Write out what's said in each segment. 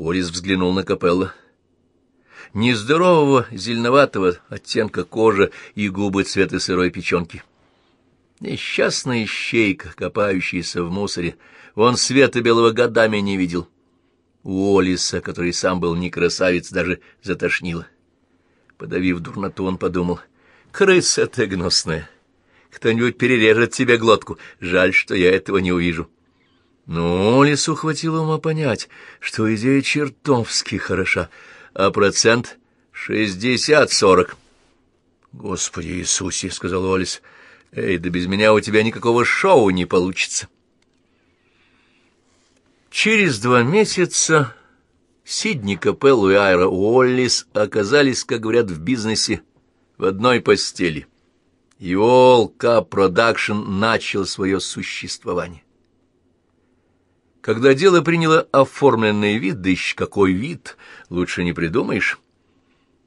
Уоллес взглянул на Капелла. Нездорового, зеленоватого оттенка кожи и губы цвета сырой печенки. Несчастная щейка, копающаяся в мусоре, он света белого годами не видел. Уоллиса, который сам был не красавец, даже затошнило. Подавив дурноту, он подумал, «Крыса ты гнусная! Кто-нибудь перережет тебе глотку. Жаль, что я этого не увижу». Но Олесу хватило ума понять, что идея чертовски хороша, а процент — шестьдесят-сорок. «Господи Иисусе!» — сказал Олес. «Эй, да без меня у тебя никакого шоу не получится». Через два месяца Сидни Капеллу и Айра Уоллис оказались, как говорят в бизнесе, в одной постели. И Cup Production начал свое существование. Когда дело приняло оформленный вид, да еще какой вид, лучше не придумаешь,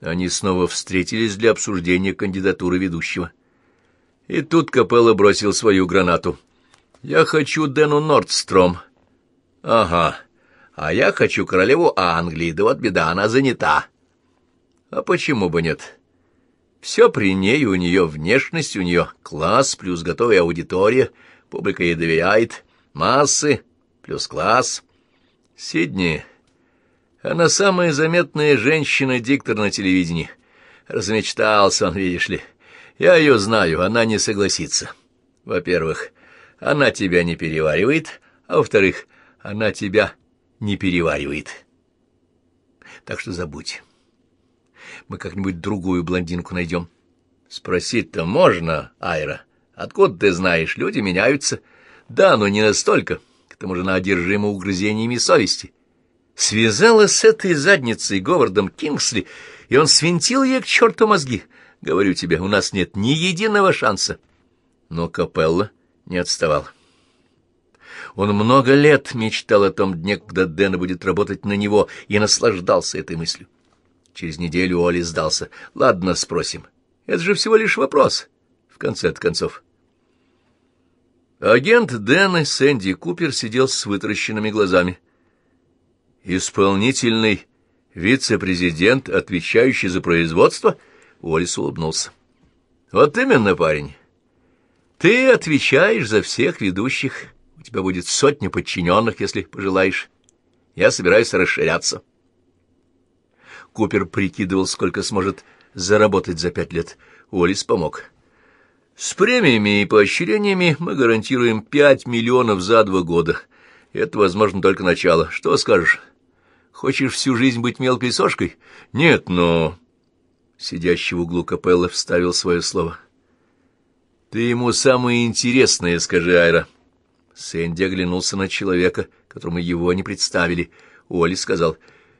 они снова встретились для обсуждения кандидатуры ведущего. И тут Капелла бросил свою гранату. «Я хочу Дэну Нордстром». «Ага, а я хочу королеву Англии, да вот беда, она занята». «А почему бы нет?» Все при ней, у нее внешность, у нее класс, плюс готовая аудитория, публика ей доверяет, массы, плюс класс. Сидни, она самая заметная женщина-диктор на телевидении. Размечтался он, видишь ли. Я ее знаю, она не согласится. Во-первых, она тебя не переваривает, а во-вторых, она тебя не переваривает. Так что забудь. Мы как-нибудь другую блондинку найдем. Спросить-то можно, Айра. Откуда ты знаешь? Люди меняются. Да, но не настолько. — тому же она одержима угрызениями совести. Связала с этой задницей Говардом Кингсли, и он свинтил ей к черту мозги. Говорю тебе, у нас нет ни единого шанса. Но Капелла не отставал. Он много лет мечтал о том дне, когда Дэна будет работать на него, и наслаждался этой мыслью. Через неделю Оли сдался. «Ладно, спросим. Это же всего лишь вопрос, в конце концов». Агент Дэна Сэнди Купер сидел с вытаращенными глазами. «Исполнительный вице-президент, отвечающий за производство?» Уоллес улыбнулся. «Вот именно, парень. Ты отвечаешь за всех ведущих. У тебя будет сотня подчиненных, если пожелаешь. Я собираюсь расширяться». Купер прикидывал, сколько сможет заработать за пять лет. Уоллес помог. С премиями и поощрениями мы гарантируем пять миллионов за два года. Это, возможно, только начало. Что скажешь? Хочешь всю жизнь быть мелкой сошкой? Нет, но...» Сидящий в углу капелла вставил свое слово. «Ты ему самое интересное скажи, Айра». Сэнди оглянулся на человека, которому его не представили. Оли сказал,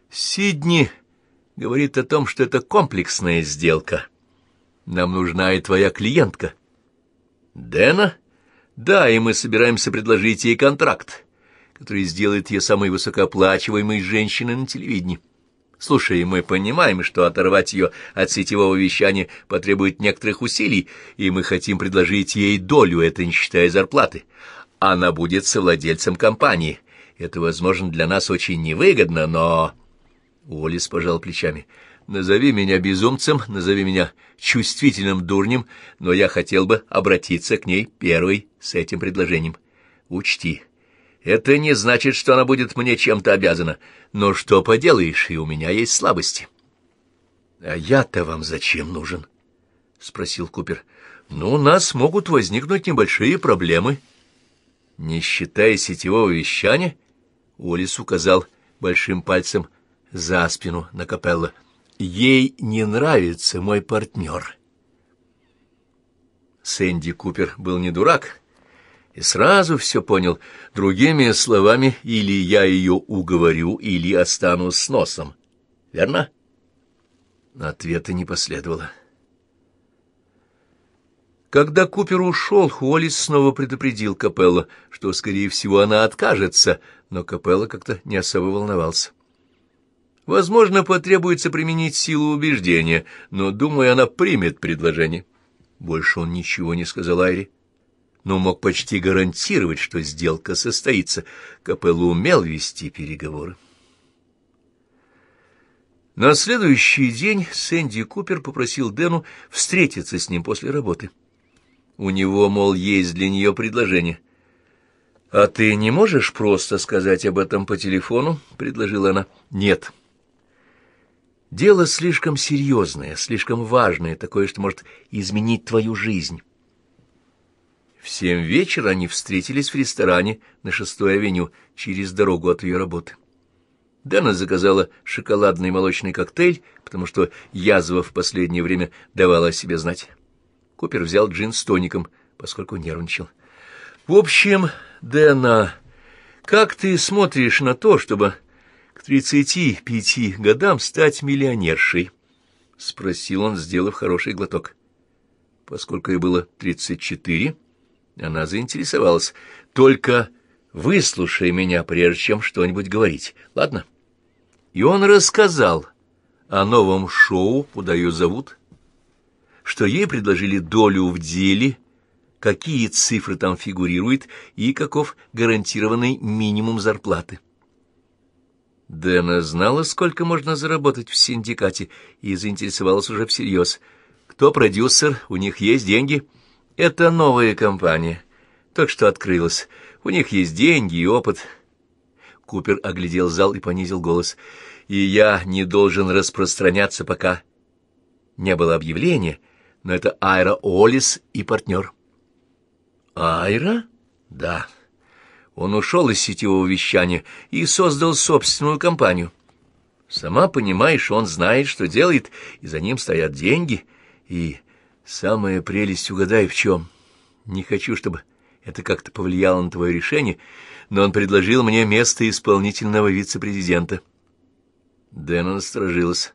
«Сидни говорит о том, что это комплексная сделка. Нам нужна и твоя клиентка». Дэна? Да, и мы собираемся предложить ей контракт, который сделает ее самой высокооплачиваемой женщиной на телевидении. Слушай, мы понимаем, что оторвать ее от сетевого вещания потребует некоторых усилий, и мы хотим предложить ей долю, это не считая зарплаты. Она будет совладельцем компании. Это, возможно, для нас очень невыгодно, но...» Уоллес пожал плечами. Назови меня безумцем, назови меня чувствительным дурнем, но я хотел бы обратиться к ней первой с этим предложением. Учти, это не значит, что она будет мне чем-то обязана, но что поделаешь, и у меня есть слабости. — А я-то вам зачем нужен? — спросил Купер. — Ну, у нас могут возникнуть небольшие проблемы. — Не считая сетевого вещания, — Уоллес указал большим пальцем за спину на капелла — Ей не нравится мой партнер. Сэнди Купер был не дурак и сразу все понял. Другими словами, или я ее уговорю, или останусь с носом. Верно? Ответа не последовало. Когда Купер ушел, Уоллес снова предупредил Капелла, что, скорее всего, она откажется, но Капелла как-то не особо волновался. Возможно, потребуется применить силу убеждения, но, думаю, она примет предложение. Больше он ничего не сказал Айри, но мог почти гарантировать, что сделка состоится. Капелло умел вести переговоры. На следующий день Сэнди Купер попросил Дэну встретиться с ним после работы. У него, мол, есть для нее предложение. «А ты не можешь просто сказать об этом по телефону?» — предложила она. «Нет». «Дело слишком серьезное, слишком важное, такое, что может изменить твою жизнь». В семь вечера они встретились в ресторане на шестой авеню через дорогу от ее работы. Дэна заказала шоколадный молочный коктейль, потому что язва в последнее время давала о себе знать. Купер взял джин с тоником, поскольку нервничал. — В общем, Дэна, как ты смотришь на то, чтобы к тридцати пяти годам стать миллионершей? — спросил он, сделав хороший глоток. Поскольку ей было тридцать четыре, она заинтересовалась. — Только выслушай меня, прежде чем что-нибудь говорить, ладно? — и он рассказал о новом шоу, куда ее зовут, что ей предложили долю в деле, какие цифры там фигурируют и каков гарантированный минимум зарплаты. Дэна знала, сколько можно заработать в синдикате, и заинтересовалась уже всерьез. Кто продюсер? У них есть деньги? Это новая компания. Только что открылась. У них есть деньги и опыт. Купер оглядел зал и понизил голос. «И я не должен распространяться, пока не было объявления, но это Айра Олис и партнер». «Айра?» «Да». Он ушел из сетевого вещания и создал собственную компанию. Сама понимаешь, он знает, что делает, и за ним стоят деньги. И самая прелесть, угадай, в чем. Не хочу, чтобы это как-то повлияло на твое решение, но он предложил мне место исполнительного вице-президента. Дэна насторожилась.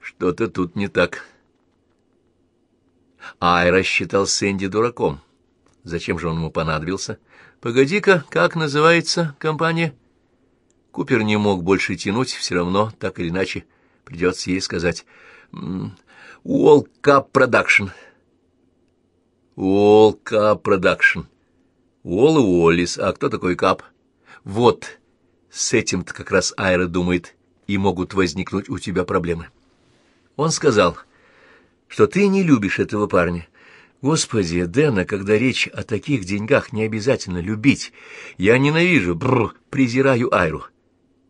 Что-то тут не так. Айра считал Сэнди дураком. Зачем же он ему понадобился? Погоди-ка, как называется компания? Купер не мог больше тянуть, все равно, так или иначе, придется ей сказать. Уолл Кап Продакшн. Уолл Кап Продакшн. Уолл и Уоллис. А кто такой Кап? Вот, с этим-то как раз Айра думает, и могут возникнуть у тебя проблемы. Он сказал, что ты не любишь этого парня. Господи, Дэна, когда речь о таких деньгах, не обязательно любить. Я ненавижу, бррр, презираю Айру.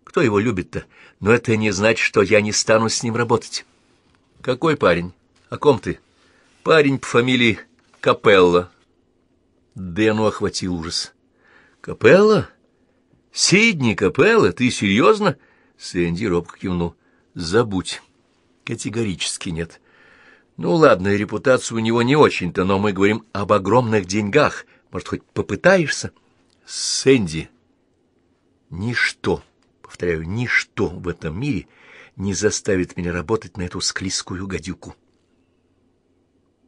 Кто его любит-то? Но это не значит, что я не стану с ним работать. Какой парень? О ком ты? Парень по фамилии Капелла. Дэну охватил ужас. «Капелла? Сидни Капелла? Ты серьезно?» Сэнди робко кивнул. «Забудь. Категорически нет. Ну, ладно, репутация у него не очень-то, но мы говорим об огромных деньгах. Может, хоть попытаешься?» «Сэнди, ничто, повторяю, ничто в этом мире не заставит меня работать на эту склизкую гадюку».